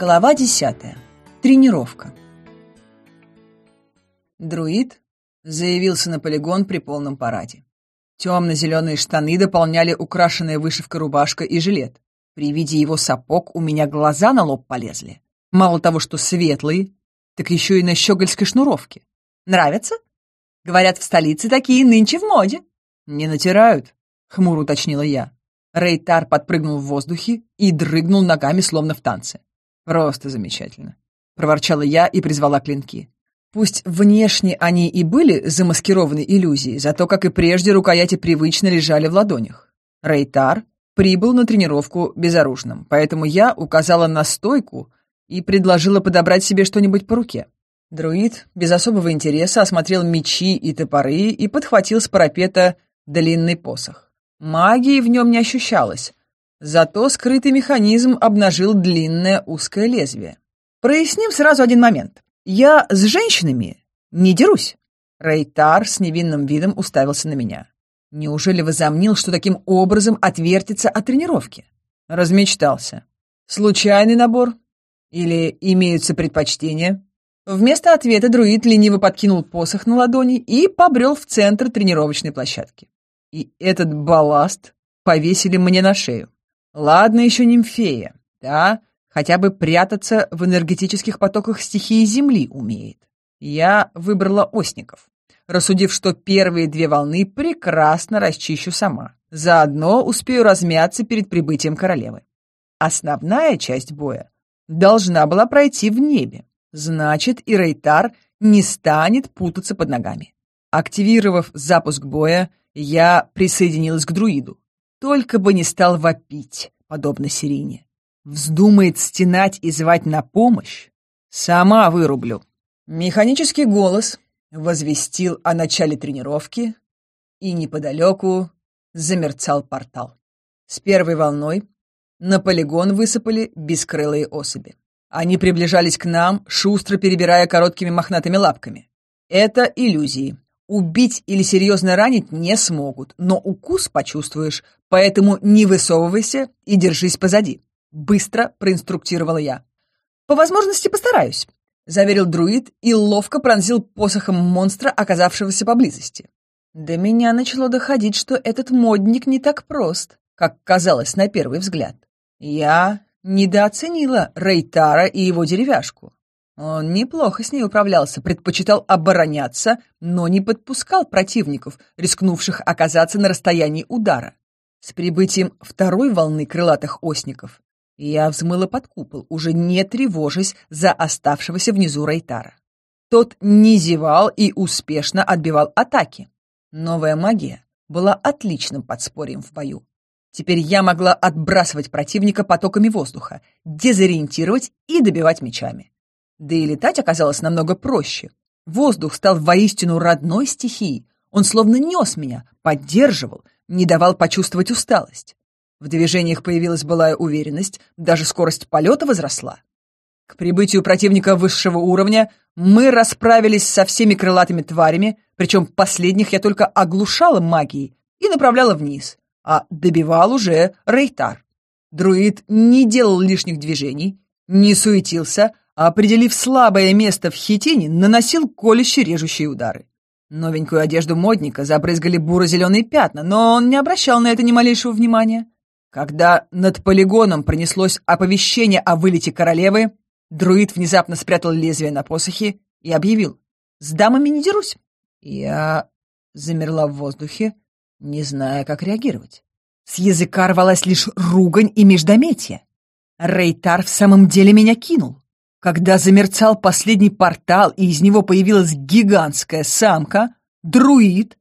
Глава 10. Тренировка. Друид заявился на полигон при полном параде. Темно-зеленые штаны дополняли украшенная вышивка рубашка и жилет. При виде его сапог у меня глаза на лоб полезли. Мало того, что светлые, так еще и на щегольской шнуровке. Нравятся? Говорят, в столице такие нынче в моде. Не натирают, хмуро уточнила я. Рейтар подпрыгнул в воздухе и дрыгнул ногами, словно в танце. «Просто замечательно», — проворчала я и призвала клинки. Пусть внешне они и были замаскированы иллюзией, зато, как и прежде, рукояти привычно лежали в ладонях. Рейтар прибыл на тренировку безоружным, поэтому я указала на стойку и предложила подобрать себе что-нибудь по руке. Друид без особого интереса осмотрел мечи и топоры и подхватил с парапета длинный посох. Магии в нем не ощущалось, Зато скрытый механизм обнажил длинное узкое лезвие. Проясним сразу один момент. Я с женщинами не дерусь. Рейтар с невинным видом уставился на меня. Неужели возомнил, что таким образом отвертится от тренировки? Размечтался. Случайный набор? Или имеются предпочтения? Вместо ответа друид лениво подкинул посох на ладони и побрел в центр тренировочной площадки. И этот балласт повесили мне на шею. Ладно еще нимфея, да, хотя бы прятаться в энергетических потоках стихии Земли умеет. Я выбрала Осников, рассудив, что первые две волны прекрасно расчищу сама. Заодно успею размяться перед прибытием королевы. Основная часть боя должна была пройти в небе. Значит, и Рейтар не станет путаться под ногами. Активировав запуск боя, я присоединилась к друиду, только бы не стал вопить, подобно Сирине. Вздумает стенать и звать на помощь? Сама вырублю. Механический голос возвестил о начале тренировки, и неподалеку замерцал портал. С первой волной на полигон высыпали бескрылые особи. Они приближались к нам, шустро перебирая короткими мохнатыми лапками. Это иллюзии. Убить или серьезно ранить не смогут, но укус почувствуешь, Поэтому не высовывайся и держись позади. Быстро проинструктировала я. По возможности постараюсь, заверил друид и ловко пронзил посохом монстра, оказавшегося поблизости. До меня начало доходить, что этот модник не так прост, как казалось на первый взгляд. Я недооценила Рейтара и его деревяшку. Он неплохо с ней управлялся, предпочитал обороняться, но не подпускал противников, рискнувших оказаться на расстоянии удара. С прибытием второй волны крылатых осников я взмыла под купол, уже не тревожась за оставшегося внизу Рейтара. Тот не зевал и успешно отбивал атаки. Новая магия была отличным подспорьем в бою. Теперь я могла отбрасывать противника потоками воздуха, дезориентировать и добивать мечами. Да и летать оказалось намного проще. Воздух стал воистину родной стихией. Он словно нес меня, поддерживал — не давал почувствовать усталость. В движениях появилась былая уверенность, даже скорость полета возросла. К прибытию противника высшего уровня мы расправились со всеми крылатыми тварями, причем последних я только оглушала магией и направляла вниз, а добивал уже Рейтар. Друид не делал лишних движений, не суетился, а, определив слабое место в хитине, наносил колюще режущие удары. Новенькую одежду модника забрызгали буро-зеленые пятна, но он не обращал на это ни малейшего внимания. Когда над полигоном пронеслось оповещение о вылете королевы, друид внезапно спрятал лезвие на посохе и объявил «С дамами не дерусь». Я замерла в воздухе, не зная, как реагировать. С языка рвалась лишь ругань и междометие. Рейтар в самом деле меня кинул. Когда замерцал последний портал, и из него появилась гигантская самка, друид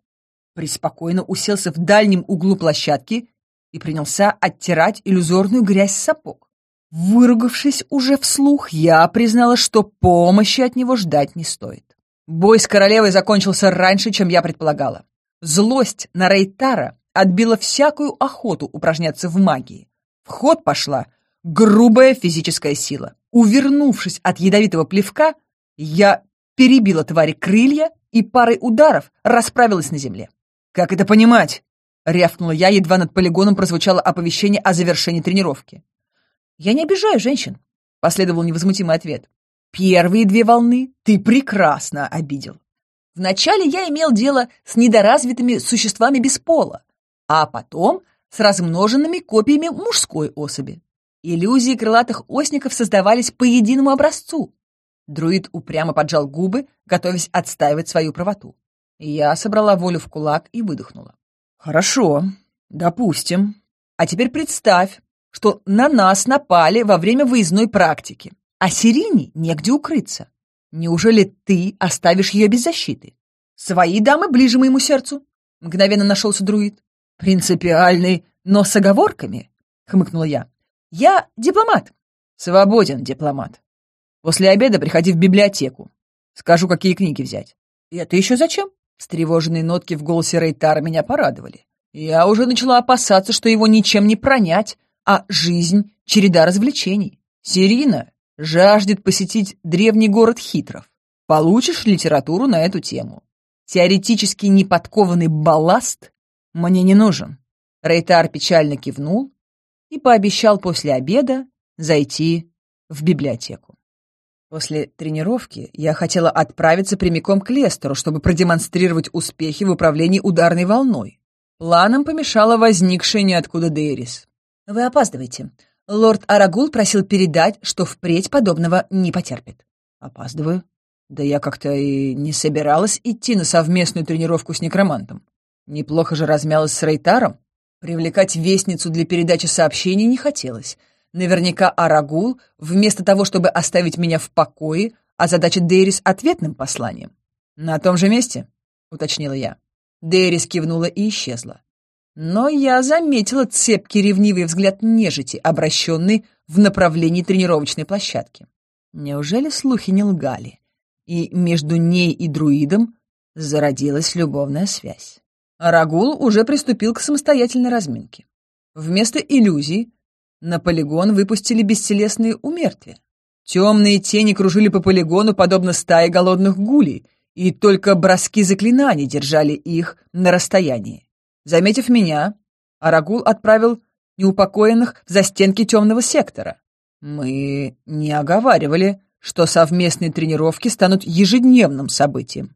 приспокойно уселся в дальнем углу площадки и принялся оттирать иллюзорную грязь с сапог. Выругавшись уже вслух, я признала, что помощи от него ждать не стоит. Бой с королевой закончился раньше, чем я предполагала. Злость на Рейтара отбила всякую охоту упражняться в магии. В ход пошла грубая физическая сила. Увернувшись от ядовитого плевка, я перебила твари крылья и парой ударов расправилась на земле. «Как это понимать?» — рявкнула я, едва над полигоном прозвучало оповещение о завершении тренировки. «Я не обижаю женщин», — последовал невозмутимый ответ. «Первые две волны ты прекрасно обидел. Вначале я имел дело с недоразвитыми существами без пола, а потом с размноженными копиями мужской особи. Иллюзии крылатых осников создавались по единому образцу. Друид упрямо поджал губы, готовясь отстаивать свою правоту. Я собрала волю в кулак и выдохнула. «Хорошо, допустим. А теперь представь, что на нас напали во время выездной практики, а Сирине негде укрыться. Неужели ты оставишь ее без защиты? Свои дамы ближе моему сердцу?» Мгновенно нашелся друид. «Принципиальный, но с оговорками», — хмыкнула я. «Я дипломат». «Свободен, дипломат. После обеда приходи в библиотеку. Скажу, какие книги взять». И «Это еще зачем?» Стревоженные нотки в голосе Рейтара меня порадовали. Я уже начала опасаться, что его ничем не пронять, а жизнь — череда развлечений. Сирина жаждет посетить древний город Хитров. Получишь литературу на эту тему. Теоретически неподкованный балласт мне не нужен. Рейтар печально кивнул и пообещал после обеда зайти в библиотеку. После тренировки я хотела отправиться прямиком к Лестеру, чтобы продемонстрировать успехи в управлении ударной волной. Планом помешала возникшая ниоткуда Дэрис. «Вы опаздываете. Лорд Арагул просил передать, что впредь подобного не потерпит». «Опаздываю. Да я как-то и не собиралась идти на совместную тренировку с некромантом. Неплохо же размялась с Рейтаром. Привлекать вестницу для передачи сообщений не хотелось. Наверняка Арагул, вместо того, чтобы оставить меня в покое, озадачит Дейрис ответным посланием. «На том же месте?» — уточнила я. Дейрис кивнула и исчезла. Но я заметила цепкий ревнивый взгляд нежити, обращенный в направлении тренировочной площадки. Неужели слухи не лгали? И между ней и друидом зародилась любовная связь. А Рагул уже приступил к самостоятельной разминке. Вместо иллюзий на полигон выпустили бестелесные умертвия. Темные тени кружили по полигону, подобно стае голодных гулей, и только броски заклинаний держали их на расстоянии. Заметив меня, Арагул отправил неупокоенных за стенки темного сектора. Мы не оговаривали, что совместные тренировки станут ежедневным событием.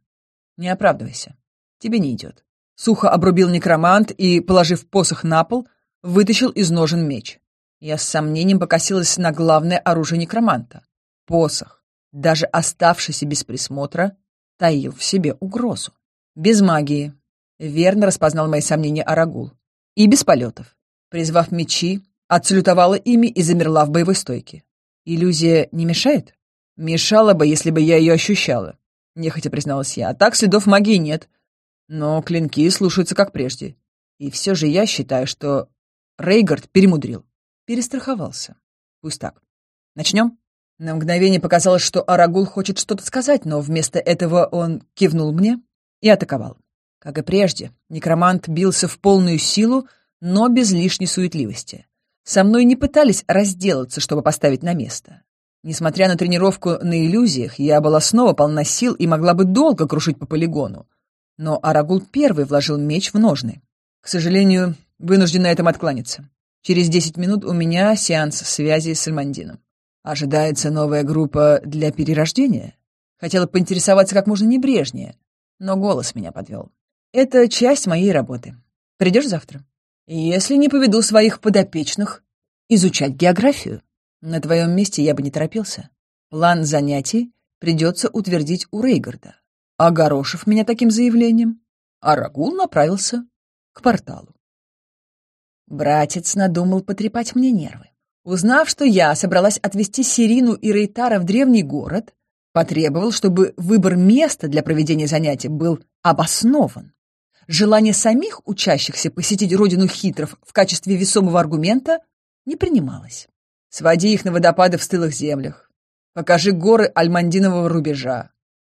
Не оправдывайся, тебе не идет сухо обрубил некромант и, положив посох на пол, вытащил из ножен меч. Я с сомнением покосилась на главное оружие некроманта — посох. Даже оставшийся без присмотра таил в себе угрозу. Без магии. Верно распознал мои сомнения Арагул. И без полетов. Призвав мечи, отсалютовала ими и замерла в боевой стойке. Иллюзия не мешает? Мешала бы, если бы я ее ощущала. Нехотя призналась я. А так следов магии нет но клинки слушаются как прежде. И все же я считаю, что Рейгард перемудрил. Перестраховался. Пусть так. Начнем? На мгновение показалось, что Арагул хочет что-то сказать, но вместо этого он кивнул мне и атаковал. Как и прежде, некромант бился в полную силу, но без лишней суетливости. Со мной не пытались разделаться, чтобы поставить на место. Несмотря на тренировку на иллюзиях, я была снова полна сил и могла бы долго крушить по полигону но Арагул первый вложил меч в ножны. К сожалению, вынужден на этом откланяться. Через 10 минут у меня сеанс связи с Эльмандином. Ожидается новая группа для перерождения? Хотела поинтересоваться как можно небрежнее, но голос меня подвел. Это часть моей работы. Придешь завтра? Если не поведу своих подопечных изучать географию. На твоем месте я бы не торопился. План занятий придется утвердить у Рейгарда огорошив меня таким заявлением, Арагул направился к порталу. Братец надумал потрепать мне нервы. Узнав, что я собралась отвезти Сирину и Рейтара в древний город, потребовал, чтобы выбор места для проведения занятий был обоснован. Желание самих учащихся посетить родину хитров в качестве весомого аргумента не принималось. Своди их на водопады в стылых землях. Покажи горы альмандинового рубежа.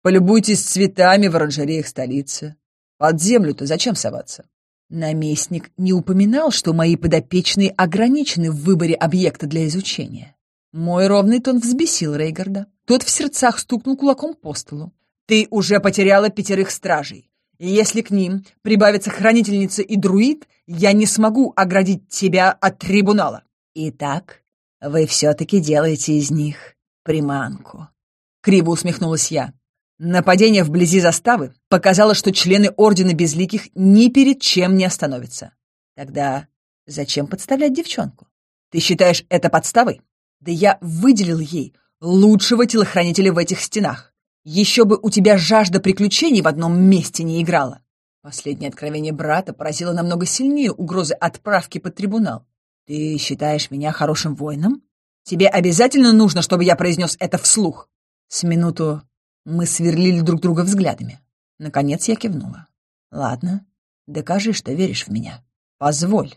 Полюбуйтесь цветами в оранжереях столицы. Под землю-то зачем соваться? Наместник не упоминал, что мои подопечные ограничены в выборе объекта для изучения. Мой ровный тон взбесил Рейгарда. Тот в сердцах стукнул кулаком по столу. «Ты уже потеряла пятерых стражей. И если к ним прибавится хранительница и друид, я не смогу оградить тебя от трибунала». «Итак, вы все-таки делаете из них приманку», — криво усмехнулась я. Нападение вблизи заставы показало, что члены Ордена Безликих ни перед чем не остановятся. Тогда зачем подставлять девчонку? Ты считаешь это подставой? Да я выделил ей лучшего телохранителя в этих стенах. Еще бы у тебя жажда приключений в одном месте не играла. Последнее откровение брата поразило намного сильнее угрозы отправки под трибунал. Ты считаешь меня хорошим воином? Тебе обязательно нужно, чтобы я произнес это вслух? С минуту мы сверлили друг друга взглядами. Наконец я кивнула. «Ладно, докажи, что веришь в меня. Позволь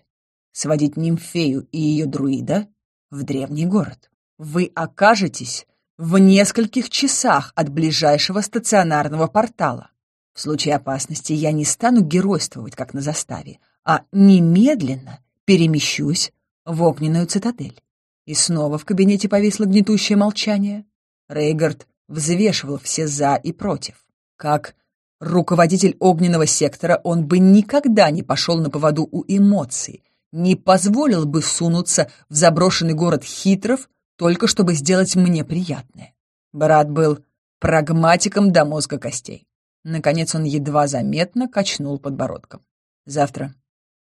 сводить нимфею и ее друида в древний город. Вы окажетесь в нескольких часах от ближайшего стационарного портала. В случае опасности я не стану геройствовать, как на заставе, а немедленно перемещусь в огненную цитадель». И снова в кабинете повисло гнетущее молчание. Рейгард взвешивал все «за» и «против». Как руководитель огненного сектора он бы никогда не пошел на поводу у эмоций, не позволил бы сунуться в заброшенный город хитров, только чтобы сделать мне приятное. Брат был прагматиком до мозга костей. Наконец он едва заметно качнул подбородком. «Завтра.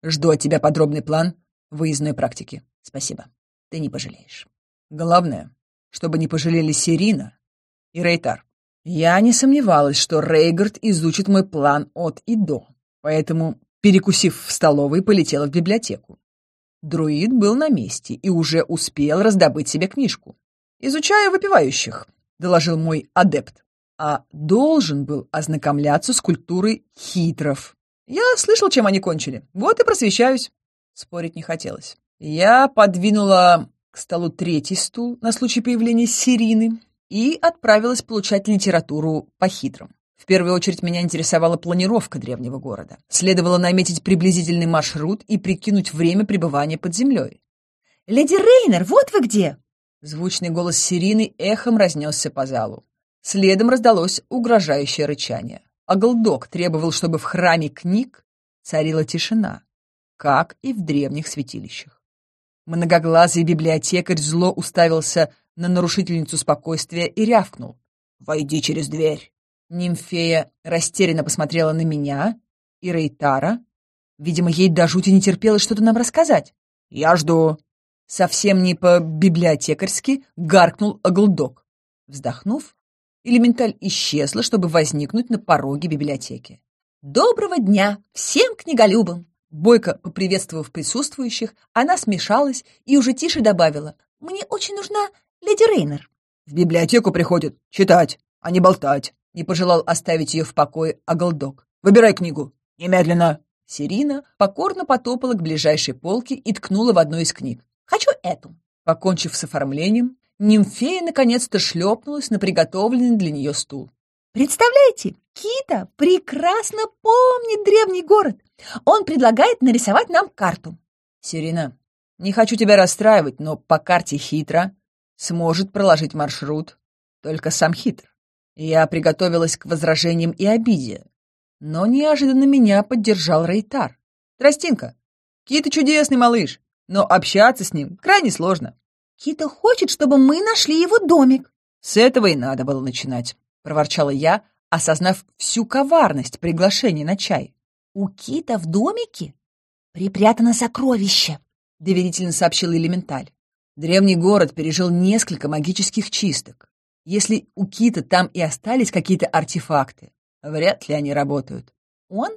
Жду от тебя подробный план выездной практики. Спасибо. Ты не пожалеешь. Главное, чтобы не пожалели Сирина и Рейтар. Я не сомневалась, что Рейгард изучит мой план от и до, поэтому, перекусив в столовой, полетела в библиотеку. Друид был на месте и уже успел раздобыть себе книжку. «Изучаю выпивающих», — доложил мой адепт, а должен был ознакомляться с культурой хитров. Я слышал, чем они кончили. Вот и просвещаюсь. Спорить не хотелось. Я подвинула к столу третий стул на случай появления Сирины, и отправилась получать литературу по-хитрому. В первую очередь меня интересовала планировка древнего города. Следовало наметить приблизительный маршрут и прикинуть время пребывания под землей. «Леди Рейнер, вот вы где!» Звучный голос Сирины эхом разнесся по залу. Следом раздалось угрожающее рычание. Аглдок требовал, чтобы в храме книг царила тишина, как и в древних святилищах. Многоглазый библиотекарь зло уставился на нарушительницу спокойствия и рявкнул. «Войди через дверь!» Нимфея растерянно посмотрела на меня и Рейтара. Видимо, ей до жути не терпелось что-то нам рассказать. «Я жду!» Совсем не по-библиотекарски гаркнул оглдок. Вздохнув, элементаль исчезла, чтобы возникнуть на пороге библиотеки. «Доброго дня всем книголюбам!» Бойко, поприветствовав присутствующих, она смешалась и уже тише добавила. «Мне очень нужна леди Рейнер». «В библиотеку приходит читать, а не болтать», — не пожелал оставить ее в покое Аглдок. «Выбирай книгу. Немедленно». Сирина покорно потопала к ближайшей полке и ткнула в одну из книг. «Хочу эту». Покончив с оформлением, нимфея наконец-то шлепнулась на приготовленный для нее стул. «Представляете, Кита прекрасно помнит древний город. Он предлагает нарисовать нам карту». «Сирина, не хочу тебя расстраивать, но по карте хитро сможет проложить маршрут только сам хитр. Я приготовилась к возражениям и обиде, но неожиданно меня поддержал Рейтар. «Тростинка, Кита чудесный малыш, но общаться с ним крайне сложно». «Кита хочет, чтобы мы нашли его домик». «С этого и надо было начинать», — проворчала я, осознав всю коварность приглашений на чай. «У Кита в домике припрятано сокровище», — доверительно сообщил Элементаль. Древний город пережил несколько магических чисток. Если у Кита там и остались какие-то артефакты, вряд ли они работают. Он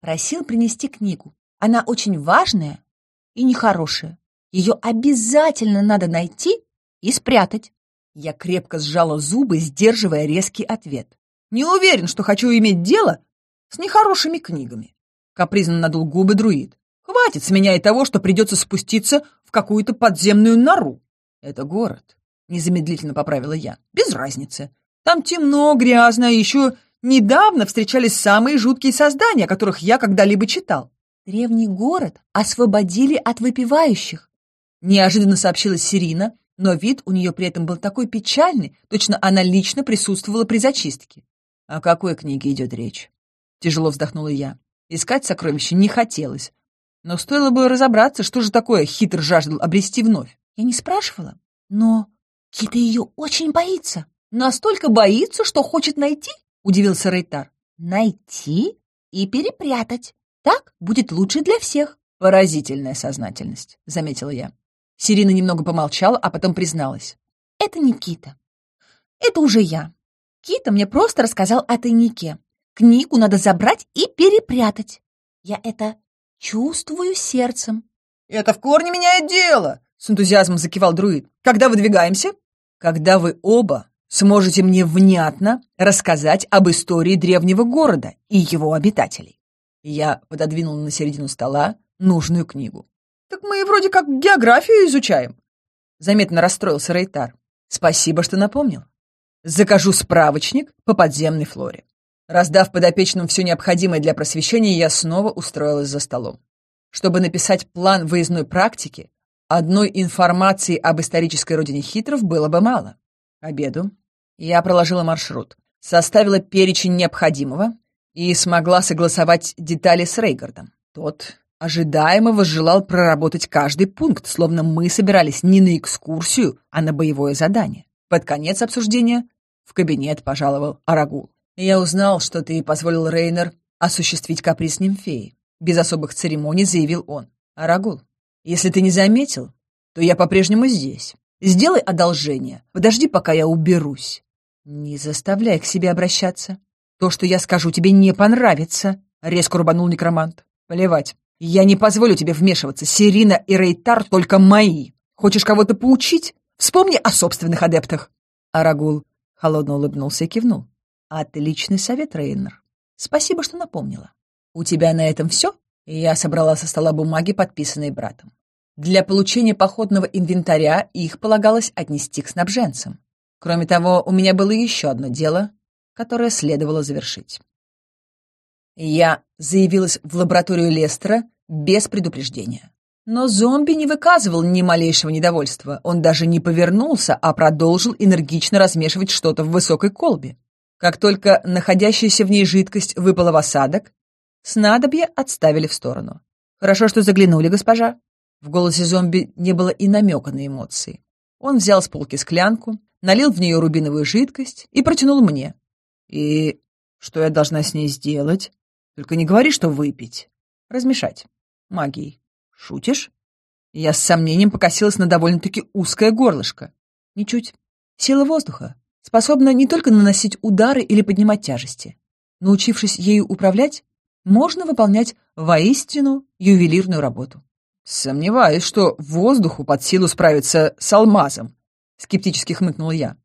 просил принести книгу. Она очень важная и нехорошая. Ее обязательно надо найти и спрятать. Я крепко сжала зубы, сдерживая резкий ответ. «Не уверен, что хочу иметь дело с нехорошими книгами», — капризно надул губы друид. «Хватит с меня и того, что придется спуститься какую-то подземную нору. Это город, незамедлительно поправила я. Без разницы. Там темно, грязно, еще недавно встречались самые жуткие создания, о которых я когда-либо читал. Древний город освободили от выпивающих. Неожиданно сообщила Сирина, но вид у нее при этом был такой печальный, точно она лично присутствовала при зачистке. «О какой книге идет речь?» Тяжело вздохнула я. Искать сокровища не хотелось, но стоило бы разобраться, что же такое хитр жаждал обрести вновь. Я не спрашивала, но Кита ее очень боится. Настолько боится, что хочет найти, удивился Рейтар. Найти и перепрятать. Так будет лучше для всех. Поразительная сознательность, заметила я. Сирина немного помолчала, а потом призналась. Это не Кита. Это уже я. Кита мне просто рассказал о тайнике. Книгу надо забрать и перепрятать. Я это Чувствую сердцем. Это в корне меняет дело, с энтузиазмом закивал друид. Когда выдвигаемся? Когда вы оба сможете мне внятно рассказать об истории древнего города и его обитателей. Я пододвинул на середину стола нужную книгу. «Так мы вроде как географию изучаем», — заметно расстроился Рейтар. «Спасибо, что напомнил. Закажу справочник по подземной флоре». Раздав подопечным все необходимое для просвещения, я снова устроилась за столом. Чтобы написать план выездной практики, одной информации об исторической родине хитров было бы мало. К обеду я проложила маршрут, составила перечень необходимого и смогла согласовать детали с Рейгардом. Тот ожидаемо возжелал проработать каждый пункт, словно мы собирались не на экскурсию, а на боевое задание. Под конец обсуждения в кабинет пожаловал Арагул. Я узнал, что ты позволил Рейнер осуществить каприз нимфеи. Без особых церемоний заявил он. Арагул, если ты не заметил, то я по-прежнему здесь. Сделай одолжение. Подожди, пока я уберусь. Не заставляй к себе обращаться. То, что я скажу, тебе не понравится. Резко рубанул некромант. Плевать. Я не позволю тебе вмешиваться. Сирина и Рейтар только мои. Хочешь кого-то поучить? Вспомни о собственных адептах. Арагул холодно улыбнулся и кивнул. Отличный совет, Рейнер. Спасибо, что напомнила. У тебя на этом все? Я собрала со стола бумаги, подписанные братом. Для получения походного инвентаря их полагалось отнести к снабженцам. Кроме того, у меня было еще одно дело, которое следовало завершить. Я заявилась в лабораторию Лестера без предупреждения. Но зомби не выказывал ни малейшего недовольства. Он даже не повернулся, а продолжил энергично размешивать что-то в высокой колбе. Как только находящаяся в ней жидкость выпала в осадок, снадобье отставили в сторону. «Хорошо, что заглянули, госпожа». В голосе зомби не было и намека на эмоции. Он взял с полки склянку, налил в нее рубиновую жидкость и протянул мне. «И что я должна с ней сделать? Только не говори, что выпить. Размешать. Магией. Шутишь?» Я с сомнением покосилась на довольно-таки узкое горлышко. «Ничуть. Сила воздуха способна не только наносить удары или поднимать тяжести. Научившись ею управлять, можно выполнять воистину ювелирную работу. «Сомневаюсь, что воздуху под силу справиться с алмазом», — скептически хмыкнула я.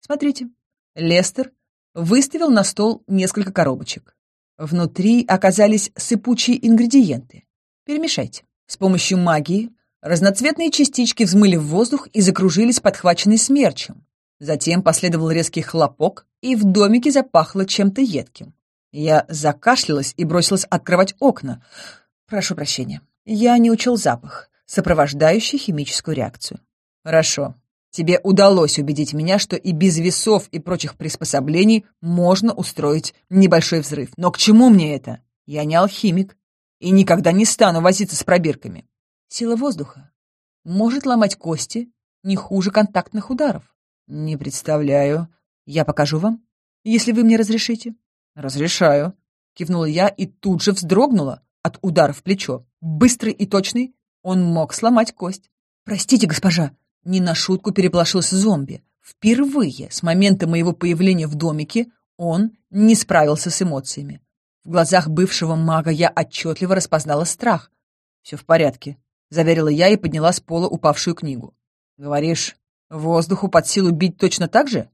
«Смотрите, Лестер выставил на стол несколько коробочек. Внутри оказались сыпучие ингредиенты. Перемешайте. С помощью магии разноцветные частички взмыли в воздух и закружились подхваченной смерчем, Затем последовал резкий хлопок, и в домике запахло чем-то едким. Я закашлялась и бросилась открывать окна. Прошу прощения, я не учел запах, сопровождающий химическую реакцию. Хорошо, тебе удалось убедить меня, что и без весов и прочих приспособлений можно устроить небольшой взрыв. Но к чему мне это? Я не алхимик и никогда не стану возиться с пробирками. Сила воздуха может ломать кости не хуже контактных ударов. «Не представляю. Я покажу вам, если вы мне разрешите». «Разрешаю», — кивнула я и тут же вздрогнула от удара в плечо. Быстрый и точный, он мог сломать кость. «Простите, госпожа», — не на шутку переплошился зомби. Впервые с момента моего появления в домике он не справился с эмоциями. В глазах бывшего мага я отчетливо распознала страх. «Все в порядке», — заверила я и подняла с пола упавшую книгу. «Говоришь, Воздуху под силу бить точно так же?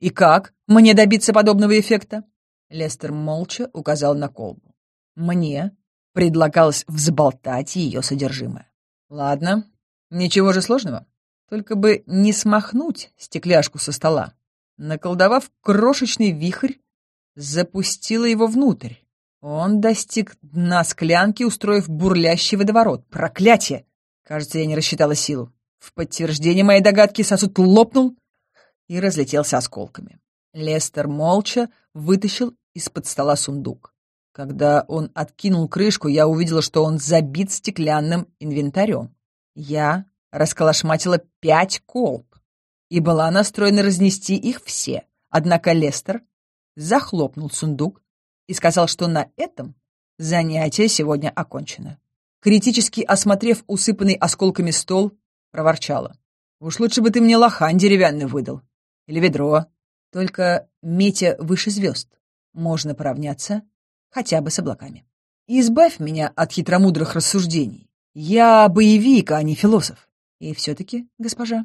И как мне добиться подобного эффекта? Лестер молча указал на колбу. Мне предлагалось взболтать ее содержимое. Ладно, ничего же сложного. Только бы не смахнуть стекляшку со стола. Наколдовав крошечный вихрь, запустила его внутрь. Он достиг дна склянки, устроив бурлящий водоворот. Проклятие! Кажется, я не рассчитала силу. В подтверждение моей догадки сосуд лопнул и разлетелся осколками. Лестер молча вытащил из-под стола сундук. Когда он откинул крышку, я увидела, что он забит стеклянным инвентарем. Я расколошматила пять колб и была настроена разнести их все. Однако Лестер захлопнул сундук и сказал, что на этом занятие сегодня окончено. Критически осмотрев усыпанный осколками стол, проворчала. «Уж лучше бы ты мне лохань деревянный выдал. Или ведро. Только метя выше звезд. Можно поравняться хотя бы с облаками. И избавь меня от хитромудрых рассуждений. Я боевик, а не философ. И все-таки, госпожа,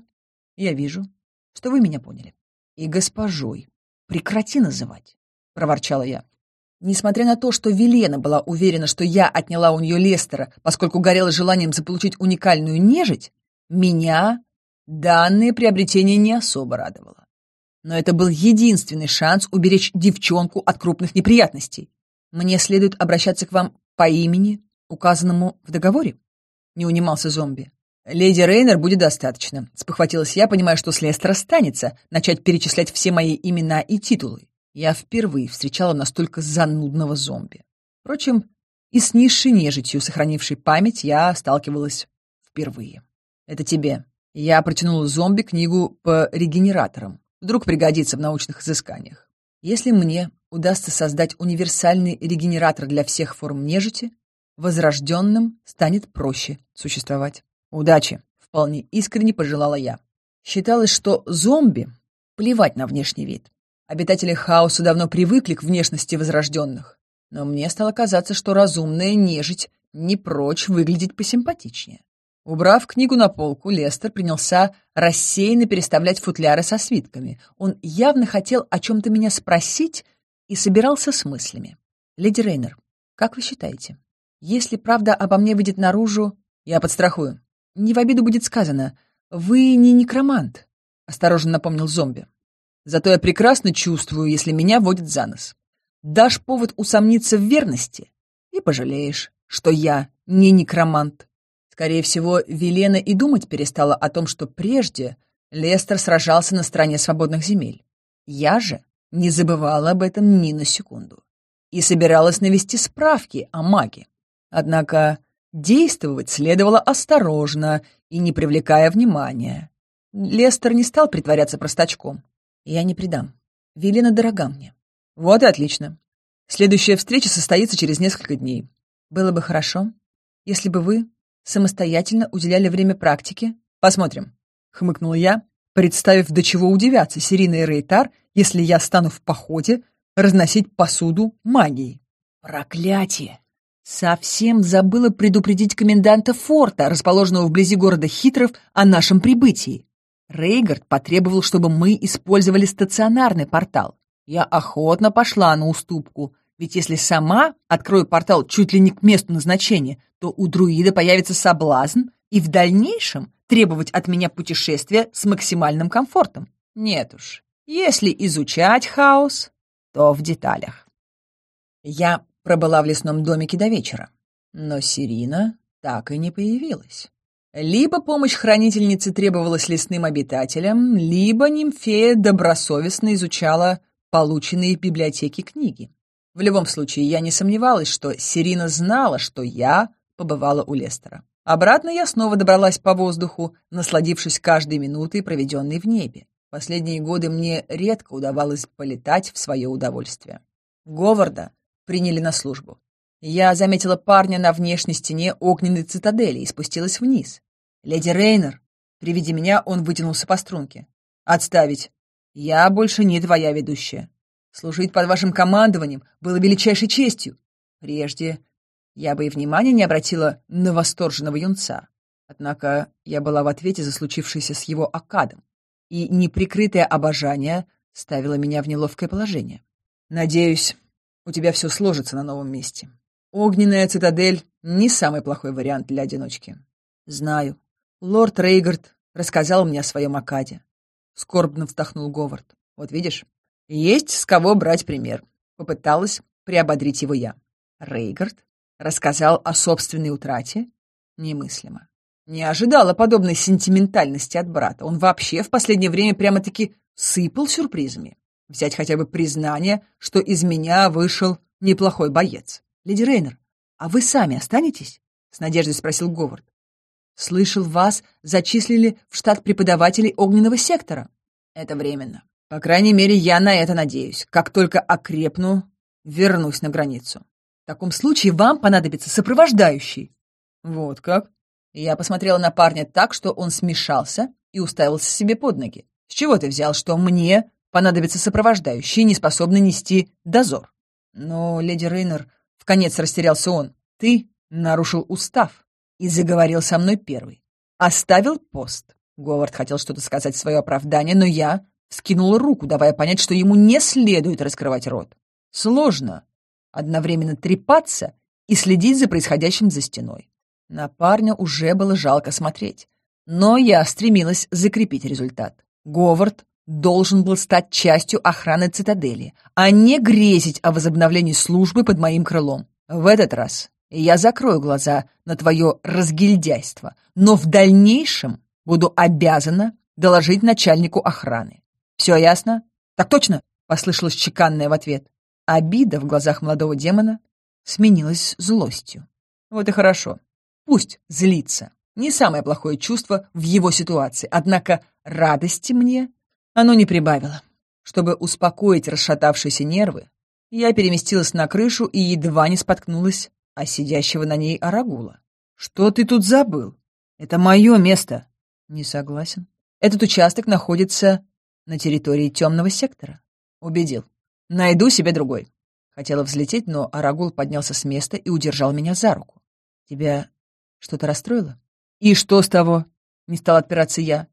я вижу, что вы меня поняли. И госпожой прекрати называть», — проворчала я. Несмотря на то, что Велена была уверена, что я отняла у нее Лестера, поскольку горела желанием заполучить уникальную нежить, меня данное приобретение не особо радовало. Но это был единственный шанс уберечь девчонку от крупных неприятностей. Мне следует обращаться к вам по имени, указанному в договоре? Не унимался зомби. «Леди Рейнер будет достаточно», — спохватилась я, понимая, что с Лестера начать перечислять все мои имена и титулы. Я впервые встречала настолько занудного зомби. Впрочем, и с низшей нежитью, сохранившей память, я сталкивалась впервые. Это тебе». Я протянул зомби книгу по регенераторам. Вдруг пригодится в научных изысканиях. Если мне удастся создать универсальный регенератор для всех форм нежити, возрожденным станет проще существовать. Удачи, вполне искренне пожелала я. Считалось, что зомби плевать на внешний вид. Обитатели хаоса давно привыкли к внешности возрожденных. Но мне стало казаться, что разумная нежить не прочь выглядеть посимпатичнее. Убрав книгу на полку, Лестер принялся рассеянно переставлять футляры со свитками. Он явно хотел о чем-то меня спросить и собирался с мыслями. «Леди Рейнер, как вы считаете, если правда обо мне выйдет наружу, я подстрахую. Не в обиду будет сказано. Вы не некромант», — осторожно напомнил зомби. «Зато я прекрасно чувствую, если меня водят за нос. Дашь повод усомниться в верности и пожалеешь, что я не некромант». Скорее всего, Велена и думать перестала о том, что прежде Лестер сражался на стороне свободных земель. Я же не забывала об этом ни на секунду и собиралась навести справки о маге. Однако действовать следовало осторожно и не привлекая внимания. Лестер не стал притворяться простачком. Я не предам. Велена дорога мне. Вот и отлично. Следующая встреча состоится через несколько дней. Было бы хорошо, если бы вы самостоятельно уделяли время практике? Посмотрим», — хмыкнул я, представив, до чего удивятся Сирина и Рейтар, если я стану в походе разносить посуду магией. «Проклятие! Совсем забыла предупредить коменданта форта, расположенного вблизи города Хитров, о нашем прибытии. Рейгард потребовал, чтобы мы использовали стационарный портал. Я охотно пошла на уступку, ведь если сама открою портал чуть ли не к месту назначения, то у друида появится соблазн и в дальнейшем требовать от меня путешествия с максимальным комфортом. Нет уж, если изучать хаос, то в деталях. Я пробыла в лесном домике до вечера, но Сирина так и не появилась. Либо помощь хранительницы требовалась лесным обитателям, либо нимфея добросовестно изучала полученные в библиотеке книги. В любом случае, я не сомневалась, что Сирина знала, что я побывала у Лестера. Обратно я снова добралась по воздуху, насладившись каждой минутой, проведенной в небе. Последние годы мне редко удавалось полетать в свое удовольствие. Говарда приняли на службу. Я заметила парня на внешней стене огненной цитадели и спустилась вниз. «Леди Рейнер!» При виде меня он вытянулся по струнке. «Отставить! Я больше не твоя ведущая!» Служить под вашим командованием было величайшей честью. Прежде я бы и внимания не обратила на восторженного юнца. Однако я была в ответе за случившееся с его акадом, и неприкрытое обожание ставило меня в неловкое положение. Надеюсь, у тебя все сложится на новом месте. Огненная цитадель — не самый плохой вариант для одиночки. Знаю. Лорд Рейгард рассказал мне о своем акаде. Скорбно вздохнул Говард. Вот видишь, «Есть с кого брать пример», — попыталась приободрить его я. Рейгард рассказал о собственной утрате немыслимо. Не ожидала подобной сентиментальности от брата. Он вообще в последнее время прямо-таки сыпал сюрпризами. Взять хотя бы признание, что из меня вышел неплохой боец. «Леди Рейнер, а вы сами останетесь?» — с надеждой спросил Говард. «Слышал, вас зачислили в штат преподавателей огненного сектора». «Это временно. По крайней мере, я на это надеюсь. Как только окрепну, вернусь на границу. В таком случае вам понадобится сопровождающий. Вот как? Я посмотрела на парня так, что он смешался и уставился себе под ноги. С чего ты взял, что мне понадобится сопровождающий, не способный нести дозор? Но, леди Рейнер, в конец растерялся он. Ты нарушил устав и заговорил со мной первый. Оставил пост. Говард хотел что-то сказать в свое оправдание, но я скинул руку, давая понять, что ему не следует раскрывать рот. Сложно одновременно трепаться и следить за происходящим за стеной. На парня уже было жалко смотреть, но я стремилась закрепить результат. Говард должен был стать частью охраны цитадели, а не грезить о возобновлении службы под моим крылом. В этот раз я закрою глаза на твое разгильдяйство, но в дальнейшем буду обязана доложить начальнику охраны. «Все ясно?» «Так точно!» — послышалось чеканное в ответ. Обида в глазах молодого демона сменилась злостью. Вот и хорошо. Пусть злится. Не самое плохое чувство в его ситуации, однако радости мне оно не прибавило. Чтобы успокоить расшатавшиеся нервы, я переместилась на крышу и едва не споткнулась о сидящего на ней Арагула. «Что ты тут забыл? Это мое место!» «Не согласен. Этот участок находится на территории темного сектора. Убедил. Найду себе другой. Хотела взлететь, но Арагул поднялся с места и удержал меня за руку. Тебя что-то расстроило? И что с того? Не стал отпираться я.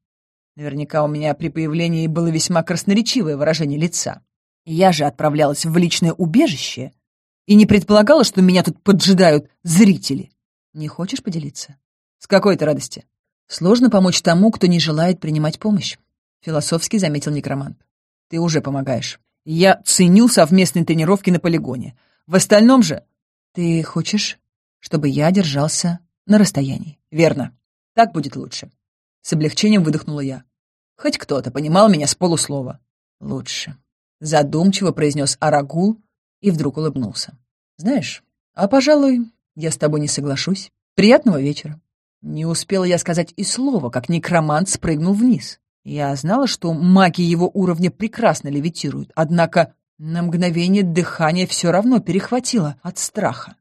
Наверняка у меня при появлении было весьма красноречивое выражение лица. Я же отправлялась в личное убежище и не предполагала, что меня тут поджидают зрители. Не хочешь поделиться? С какой-то радости. Сложно помочь тому, кто не желает принимать помощь. — философски заметил некромант. «Ты уже помогаешь. Я ценю совместные тренировки на полигоне. В остальном же...» «Ты хочешь, чтобы я держался на расстоянии?» «Верно. Так будет лучше». С облегчением выдохнула я. «Хоть кто-то понимал меня с полуслова». «Лучше», — задумчиво произнес Арагул и вдруг улыбнулся. «Знаешь, а, пожалуй, я с тобой не соглашусь. Приятного вечера». Не успела я сказать и слова, как некромант спрыгнул вниз. Я знала, что маги его уровня прекрасно левитируют, однако на мгновение дыхание все равно перехватило от страха.